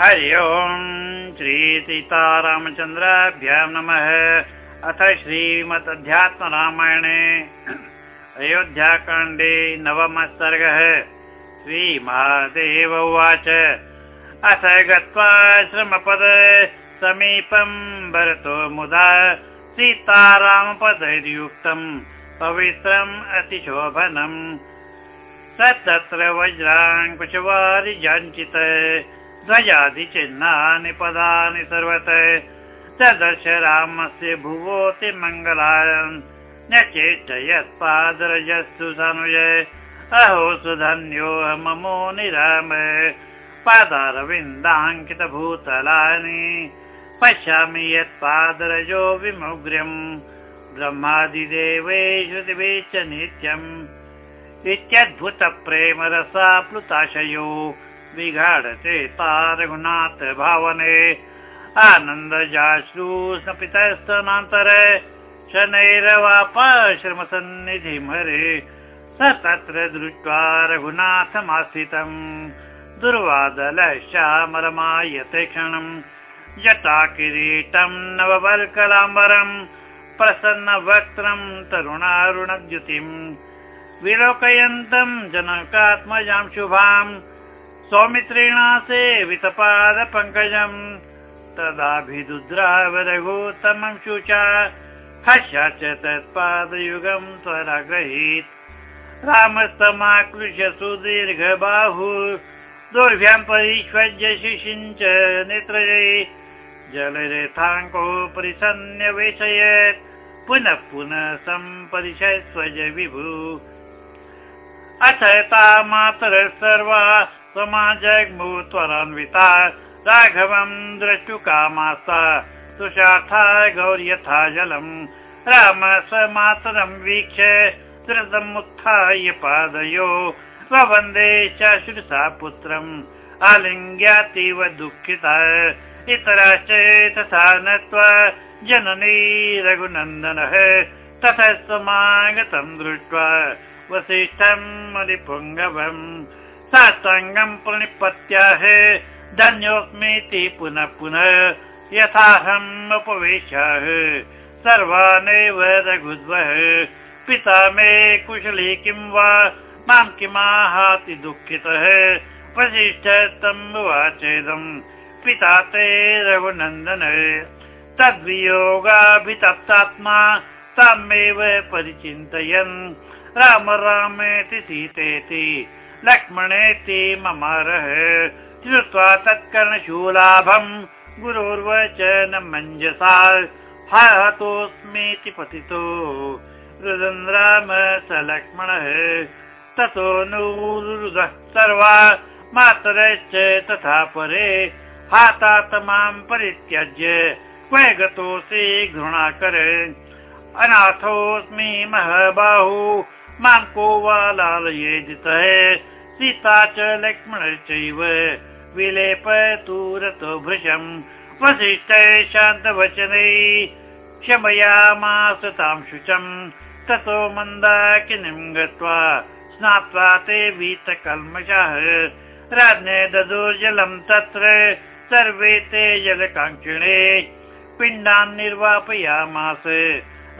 हरि ओम् श्रीसीतारामचन्द्राभ्यां नमः। अथ श्रीमदध्यात्मरामायणे अयोध्याकाण्डे नवमः सर्गः श्रीमहादेव उवाच। अथ गत्वा श्रमपद समीपम् भरतो मुदा सीतारामपदैर्युक्तम् पवित्रम् अतिशोभनम्। स तत्र वज्राङ्कुशवारिजाञ्चित ध्वजादिचिह्नानि पदानि सर्वत। ददर्श रामस्य भुवोति मङ्गलान् न चेत् यत्पादरजस्तु धनुजय अहो सुधन्यो ममो निराम। पादारविन्दाङ्कितभूतलानि। पश्यामि यत्पादरजो विमुग्र्यम्। ब्रह्मादिदेवे श्रुतिभिः च नित्यम्। इत्यद्भुतप्रेमरसाप्लुताशयो विघाडते रघुनाथ भावने। आनन्दजाश्रू स्नपितस्तनान्तर शनैरवापाश्रमसन्निधिम् हरे स तत्र दृष्ट्वा रघुनाथमास्थितम् दुर्वादलश्यामरमायते क्षणम्। जटा किरीटम् नववल्कलाम्बरम् प्रसन्नवक्त्रम् तरुणारुणद्युतिम्। विलोकयन्तम् जनकात्मजां शुभाम् सौमित्रेणा सेवितपादपङ्कजम् तदाभिदुद्रावरघुतमं शुचा हर्षा च तत्पादयुगम् त्वराग्रहीत् रामस्तमाकृष्य सुदीर्घबाहु दोर्भ्यां परिष्वज्य शिषिञ्च नेत्रये जलरेथाङ्कोपरि सन्न्यवेशयत् पुनः पुनः सम्परिशस्वज विभु। अथ ता मातर सर्वा समाजग्मु त्वरान्विता राघवम् द्रष्टुकामासा तुषार्था गौर्यथा जलम् राम स मातरम् वीक्ष्य त्रितमुत्थाय पादयो। स्ववन्दे चाश्रुसा पुत्रम् आलिङ्ग्यातीव दुःखिता। इतराश्च तथा नत्वा जननी रघुनन्दनः ततः समागतम् दृष्ट्वा वसिष्ठम् मलिपुङ्गवम् साष्टाङ्गम् प्रणिपत्याः धन्योऽस्मीति पुनः पुनः यथाहम् उपवेशाः सर्वानेव रघुद्वः पिता मे कुशली किं वा? मां किमाहाति दुःखितः? वसिष्ठ तम् उवाचेदम् पिता ते रघुनन्दन। तद्वियोगाभितप्तात्मा तामेव परिचिन्तयन्। राम रामेति सीतेति लक्ष्मणेति ममारः श्रुत्वा तत्कर्णशूलाभम् गुरोर्वचन मञ्जसा। हतोऽस्मीति पतितो। रुदन् राम स लक्ष्मणः। ततो नुरुदः सर्वा मातरश्च तथा परे। हातात मां परित्यज्य क्व गतोऽसि घृणाकर। अनाथोऽस्मि महबाहु। मां को वा लालयेदितः सीता च लक्ष्मणश्चैव विलेपतु रतो भृशम् वसिष्ठै शान्तवचनै क्षमयामास तां शुचम् ततो मन्दाकिनीं गत्वा स्नात्वा ते वीतकल्मषः। राज्ञे ददुर्जलम् तत्र सर्वे ते जलकाङ्क्षिणे पिण्डान् निर्वापयामास।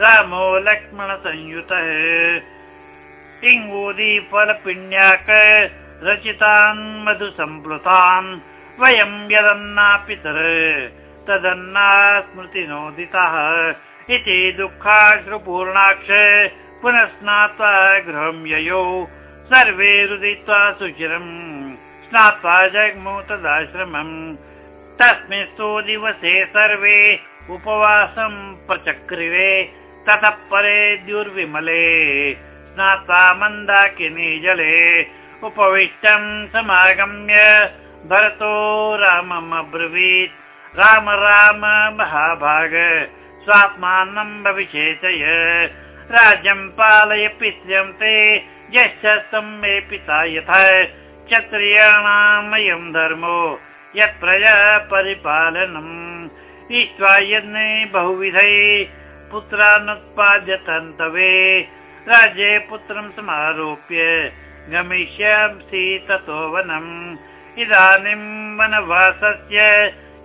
रामो लक्ष्मणसंयुतः इङ्गूदीफलपिण्याक रचितान् मधुसम्प्लुतान् वयं यदन्नापितर तदन्ना स्मृतिनोदितः इति दुःखाश्रुपूर्णाक्ष पुनः स्नात्वा गृहं ययौ। सर्वे रुदित्वा सुचिरम् स्नात्वा जग्मु तदाश्रमम् तस्मिंस्तु दिवसे सर्वे उपवासं प्रचक्रिरे ततः परे द्युर्विमले स्नात्वा मन्दाकिनी जले उपविष्टम् समागम्य। भरतो रामम् अब्रवीत्। राम राम महाभाग। स्वात्मानम् भविषेचय राज्यम् पालय पित्र्यम् ते। यश्च पिता यथा। क्षत्रियाणामयम् धर्मो। यत् प्रजा परिपालनम् इष्ट्वा यज्ञे बहुविधै पुत्रानुत्पाद्यतन्तवे राज्ये पुत्रं समारोप्य गमिष्यामि ततो वनम् इदानीं वनवासस्य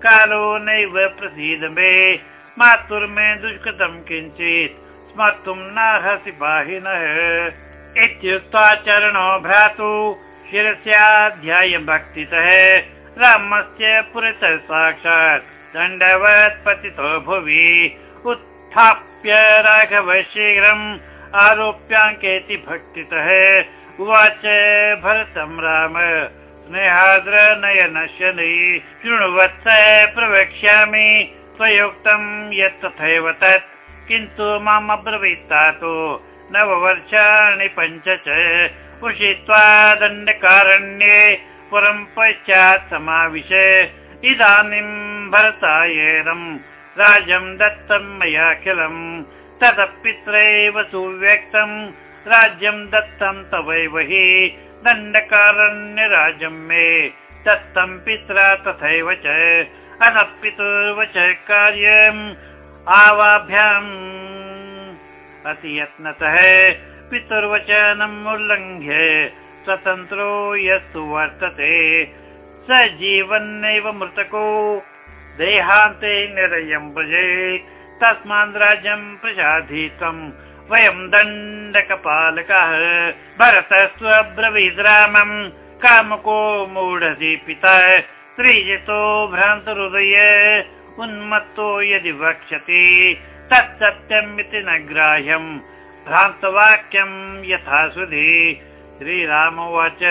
कालो नैव प्रसीद मे मातुर्मे दुष्कृतं किञ्चित् स्मर्तुं नार्हसि पाहिनः भ्रातु शिरस्याध्याय भक्तितः। रामस्य पुरतः साक्षात् दण्डवत् पतितो भुवि। उत्थाप्य राघव शीघ्रम् आरोप्याङ्केति भक्तितः उवाच भरतं राम स्नेहाद्र नयनश्य शृण्वत्स प्रवक्ष्यामि स्वयोक्तं यत् तथैव तत्। किन्तु माम् अब्रवीत्तातु नववर्षाणि पञ्च च। उषित्वा दण्डकारण्ये पुरं पश्चात् समाविश। इदानीं भरतायेदम् राज्यं दत्तं मयाखिलम् तदपित्रैव सुव्यक्तम्। राज्यं दत्तं तवैव हि दण्डकारण्यराज्यं मे। दत्तं पित्रा तथैव च अथ पितुर्वच कार्यम् आवाभ्याम्। अतियत्नतः पितुर्वचनम् उल्लङ्घ्य स्वतन्त्रो यस्तु वर्तते। स जीवन्नैव मृतको। देहान्ते निरयम् भजेत् तस्मात् राज्यम् प्रसाधितम् वयम् दण्डकपालकः। भरत स्वब्रवीद्रामम् कामको मूढदीपिता त्रिजितो भ्रान्तहृदय उन्मत्तो यदि वक्ष्यति तत्सत्यम् इति न ग्राह्यम्। भ्रान्तवाक्यम् यथा सुधी श्रीराम उवाच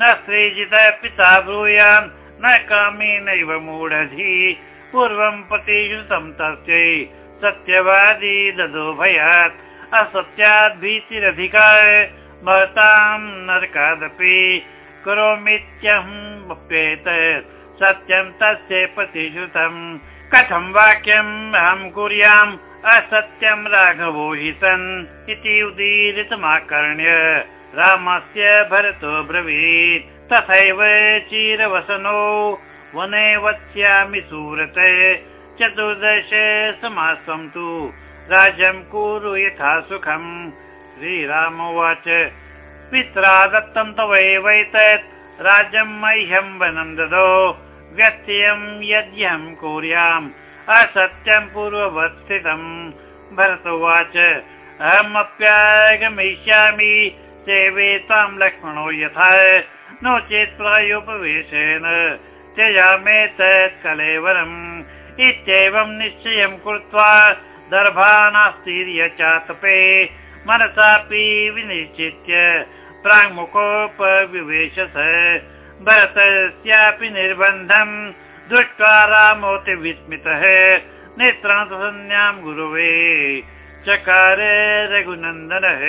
न श्रीजित पिता ब्रूयान् न कामी नैव मूढधि पूर्वम् प्रतिश्रुतम् तस्यै सत्यवादी ददो भयात्। असत्यात् भीतिरधिकार महताम् नरकादपि करोमीत्यहम् सत्यम् तस्य प्रतिश्रुतम् कथं वाक्यम् अहम् कुर्याम्? असत्यम् राघवो हि सन् इति उदीरितमाकर्ण्य रामस्य भरतो ब्रवीत्। तथैव चिरवसनो वने वत्स्यामि सूरत चतुर्दश समासं तु राज्यं कुरु यथा सुखम् श्रीराम उवाच पित्रा दत्तं तवैवैतत् राज्यं मह्यं वनं ददो व्यत्ययम् यद्यहम् कुर्याम् असत्यम् पूर्ववत् स्थितम् भरत उवाच अहमप्यागमिष्यामि सेवे त्वाम् लक्ष्मणो यथा नो चेत् प्रायोपवेशेन त्यजामेतत् कलेवरम् इत्येवम् निश्चयम् कृत्वा दर्भानास्तीर्य चातपे मनसापि विनिश्चित्य प्राङ्मुखोपविवेशस। भरतस्यापि निर्बन्धम् दृष्ट्वा रामोति विस्मितः। नेत्रान्तसंज्ञां गुरुवे चकार रघुनन्दनः।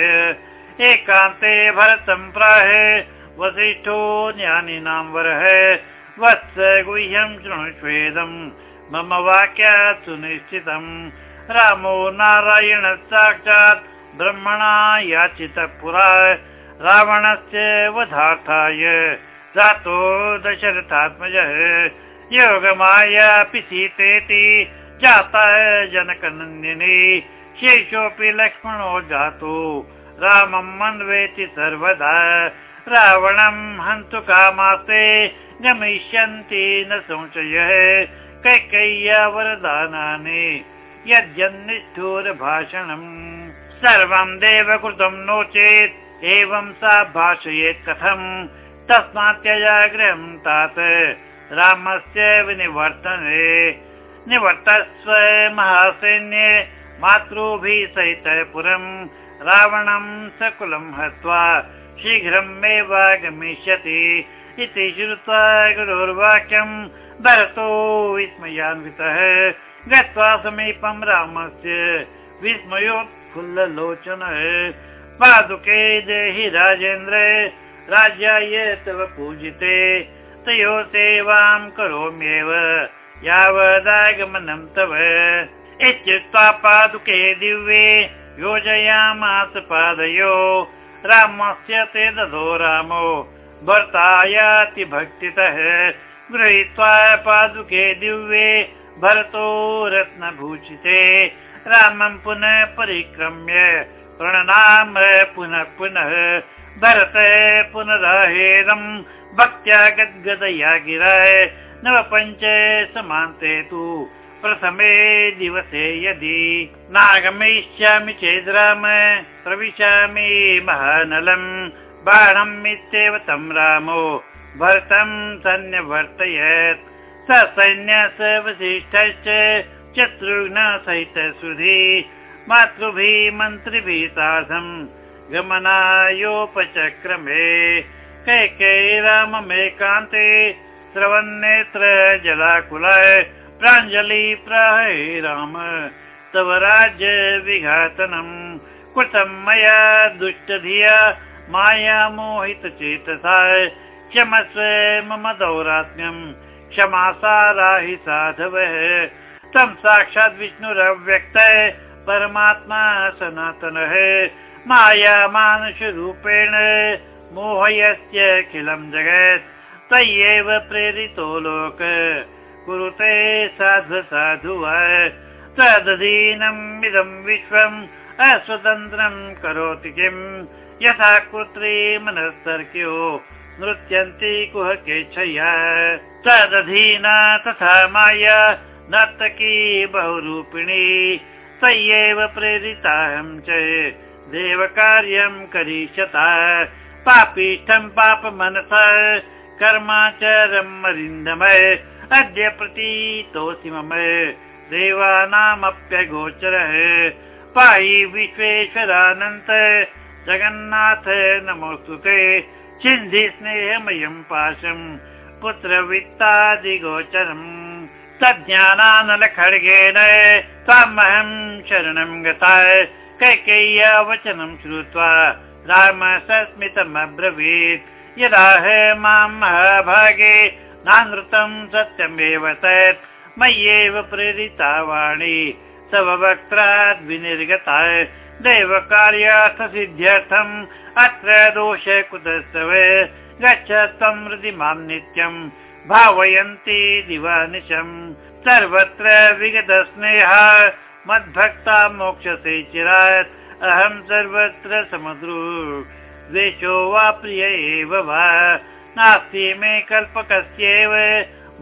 एकान्ते भरतं प्राह वसिष्ठो ज्ञानिनां वरः। वत्स गुह्यं शृणुष्वेदम् मम वाक्यात् सुनिश्चितम् रामो नारायण साक्षात् ब्रह्मणा याचितः पुरा। रावणस्य वधार्थाय जातो दशरथात्मजः। योगमायापि सीतेति जाता जनकनन्दिनी। शेषोऽपि लक्ष्मणो जातो। रामम् अन्वेति सर्वदा। रावणम् हन्तु कामास्ते गमिष्यन्ति न संशयः कैकय्या वरदानानि यद्यन्निष्ठुरभाषणम् सर्वम् देवकृतम् नो चेत् एवं सा भाषयेत् कथम् तस्मात् त्यजाग्रहम् तात रामस्य विनिवर्तने निवर्तस्व महासैन्ये मातृभिः सहित पुरम् रावणं सकुलं हत्वा शीघ्रमेव गमिष्यति इति श्रुत्वा गुरोर्वाक्यम् भरतो विस्मयान्वितः गत्वा समीपं रामस्य विस्मयोत्फुल्ललोचनः पादुके देहि राजेन्द्र राज्याय तव पूजिते तयोः सेवां करोम्येव यावदागमनं तव। इत्युक्त्वा पादुके दिव्ये योजयामास पादयो रामस्य ते ददो रामो भर्तायाति भक्तितः गृहीत्वा पादुके दिव्ये भरतो रत्नभूषिते। रामं पुनः परिक्रम्य प्रणनाम पुनः पुनः। भरत पुनराहेदम् भक्त्या गद्गदया गिराय। नवपञ्च समान्ते तु प्रथमे दिवसे यदि नागमिष्यामि चेद् राम प्रविशामि महानलम् बाणम् इत्येव तं रामो भरतं सन्न्यवर्तयत् स सैन्य स वसिष्ठश्च शत्रुघ्न सहित सुधी। मातृभिः मन्त्रिभिः साधम् गमनायोपचक्रमे। कैके राममेकान्ते श्रवन्नेत्र जलाकुलाय प्राञ्जलि प्राहे राम। तव राज्य विघातनम् कृतं मया दुष्टधिया माया मोहित चेतसा क्षमस्व मम दौरात्म्यम् क्षमासाराहि साधवः। तं साक्षात् विष्णुरव्यक्त परमात्मा सनातनः। माया मानुषरूपेण मोहयस्यखिलं जगत्। तय्येव प्रेरितो लोक। कुरुते साधु साधु तदधीनम् इदं विश्वम् अस्वतन्त्रं करोति किम्? यथा कृत्री मनस्तर्क्यो नृत्यन्ति कुहकेच्छया तदधीना तथा माया नर्तकी बहुरूपिणी। तय्येव प्रेरिताहं च देवकार्यं करिष्यता। पापीष्ठं पापमनस कर्माचरम् अरिन्दमय अद्य प्रतीतोऽसि मम। देवानामप्यगोचरः पायि विश्वेश्वरानन्त जगन्नाथ नमोऽस्तु ते चिन्धि स्नेहमयम् पाशम् पुत्रवित्तादिगोचरम् तज्ज्ञानानलखड्गेन त्वामहं शरणं गता। कैकेय्या वचनं श्रुत्वा राम सस्मितमब्रवीत् यदा मां महाभागे नानृतं सत्यमेव तत्। मय्येव प्रेरिता वाणी तव वक्त्राद् विनिर्गता दैवकार्यार्थ सिद्ध्यर्थम् अत्र दोष कुतस्तव गच्छ त्वं हृदि मां नित्यम् भावयन्ति दिवानिशम् सर्वत्र विगतस्नेह मद्भक्ता मोक्षसे चिरात् अहं सर्वत्र समद्रु द्वेषो वा प्रिय एव वा? नास्ति मे कल्पकस्यैव।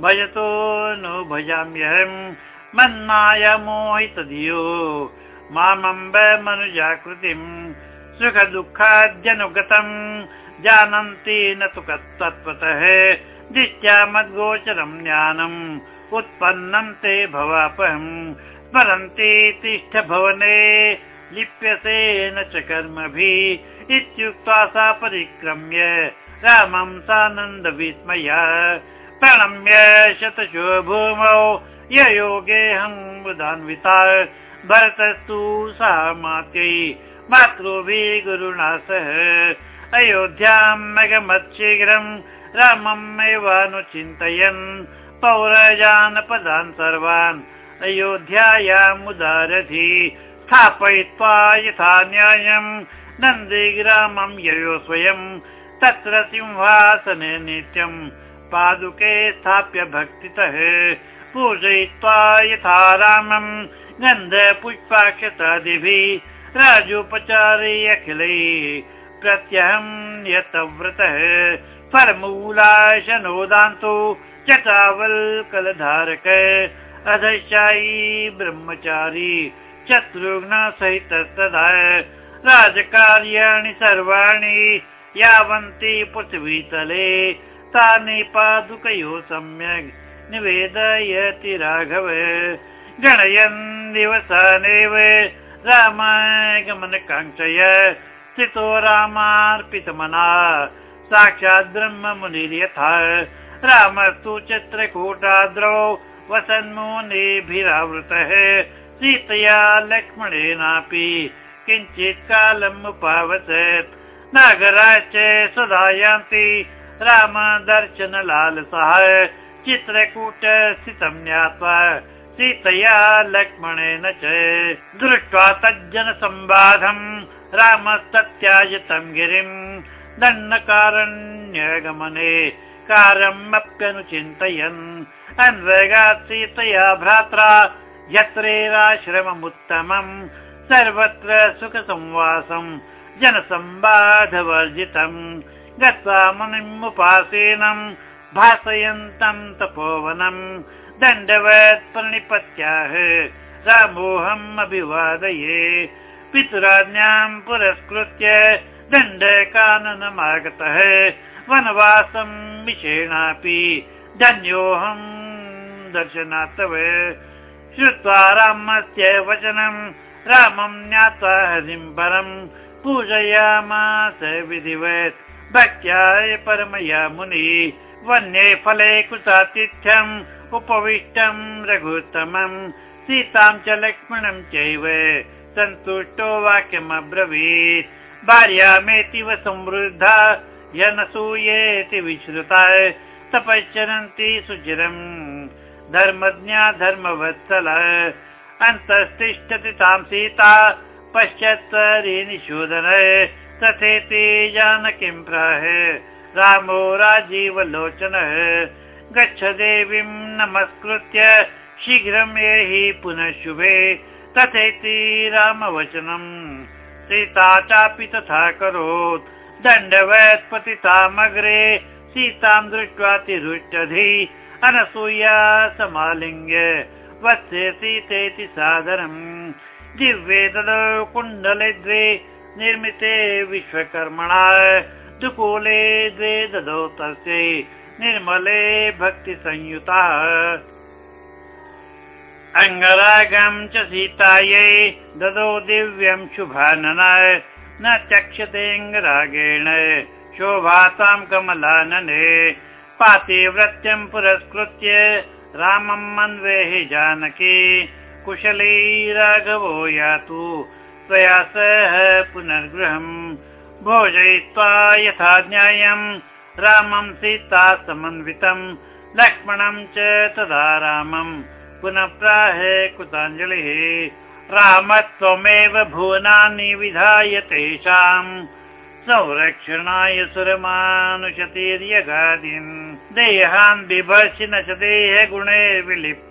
भजतो नु भजाम्यहम्। मन्माया मोहितधियो मामम्ब मनुजाकृतिम् सुख दुःखाद्यनुगतम् जानन्ति न तु तत्त्वतः दिष्ट्या मद्गोचरम् ज्ञानम् उत्पन्नं ते भवापहम् स्मरन्ति तिष्ठ भवने लिप्यसे न च कर्मभिः इत्युक्त्वा सा परिक्रम्य रामं सानन्द विस्मया प्रणम्य शतशो भूमौ ययोगेऽहं बुधान्विता भरतस्तु सा मात्यै मातृभिः गुरुणा सह अयोध्याम् अगमत् शीघ्रम् रामम् एवानुचिन्तयन् पौरजानपदान् सर्वान् अयोध्यायामुदारथि स्थापयित्वा यथा न्यायम् नन्दिग्रामं ययो स्वयं। तत्र सिंहासने नित्यम् पादुके स्थाप्य भक्तितः। पूजयित्वा यथा रामम् गन्ध पुष्पाक्षतादिभिः राजोपचारे अखिलैः प्रत्यहं यतव्रतः परमूलाशनोदान्तो चटावल्कलधारक अधशायी ब्रह्मचारी शत्रुघ्न तदा राजकार्याणि सर्वाणि यावन्ति पृथ्वीतले तानि पादुकयो सम्यक् निवेदयति राघव गणयन् दिवसानेव रामागमनकाङ्क्षय स्थितो रामार्पितमना साक्षात् ब्रह्म मुनिर्यथा रामस्तु चित्रकूटाद्रौ वसन्मुनिभिरावृतः सीतया लक्ष्मणेनापि किञ्चित् कालम् उपावसत्। नागराश्च सदा यान्ति रामदर्शनलालसः चित्रकूट स्थितं ज्ञात्वा सीतया लक्ष्मणेन च दृष्ट्वा तज्जनसंवादम् रामस्तत्यायतं गिरिम् दण्डकारण्यगमने कारमप्यनुचिन्तयन् अन्वगात् सीतया भ्रात्रा यत्रैराश्रममुत्तमम् सर्वत्र सुखसंवासम् जनसम्बाधवर्जितम् गत्वा मुनिमुपासीनम् भासयन्तम् तपोवनम् दण्डवत् प्रणिपत्याः रामोऽहम् अभिवादये पितुराज्ञाम् पुरस्कृत्य दण्डकाननमागतः। वनवासम् विषेणापि धन्योऽहम् दर्शनात्तव श्रुत्वा रामस्य वचनम् रामम् ज्ञात्वा हरिम् परम् पूजयामास विधिवत्। भक्त्याय परमया मुनि वन्ये फले कृतातिथ्यम् उपविष्टम् रघुत्तमम्। सीतां च लक्ष्मणम् चैव। सन्तुष्टो वाक्यमब्रवीत्। भार्यामेतिव संवृद्धा यनसूयेति विश्रुता। तपश्चरन्ति सुचिरम्। धर्मज्ञा धर्मवत्सल। अन्तस्तिष्ठति तां सीता पश्चात्तरी निशोधन तथेति जानकीं प्राह रामो राजीवलोचनः। गच्छ देवीं नमस्कृत्य शीघ्रम् एहि पुनः शुभे। तथेति रामवचनम् सीता चापि तथा करोत्। दण्डवत् पतितामग्रे सीतां दृष्ट्वा तिरुष्टधि। अनसूया समालिङ्ग्य वत्से सीतेति सादरम् दिव्ये ददौ कुण्डले द्वे निर्मिते विश्वकर्मणा दुकूले द्वे ददौ तस्यै निर्मले भक्तिसंयुता। अङ्गरागम् च सीतायै ददौ दिव्यम् शुभानना न चक्षतेऽङ्गरागेण शोभातां कमलानने। पातिव्रत्यम् पुरस्कृत्य रामम् मन्वेहि जानकी कुशली राघवो यातु त्वया सह पुनर्गृहम् भोजयित्वा यथा ज्ञायम् रामम् सीता समन्वितम् लक्ष्मणम् च तदा रामम्। पुनः प्राह कृताञ्जलिः रामत्वमेव भुवनानि विधाय तेषाम्। संरक्षणाय सुरमानुषतीर्यगादीन् देहान् बिभर्षि न च देहगुणे विलिप्त।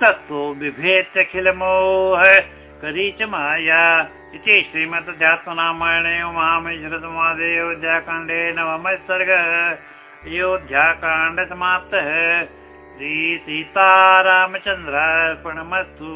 तत्तो बिभेत्यखिलमोह करी च माया इति श्रीमद्ध्यात्मरामायणे उमामेश्वरसमादेयोध्याकाण्डे नवम सर्ग अयोध्याकाण्ड समाप्तः। श्रीसीतारामचन्द्रार्पणमस्तु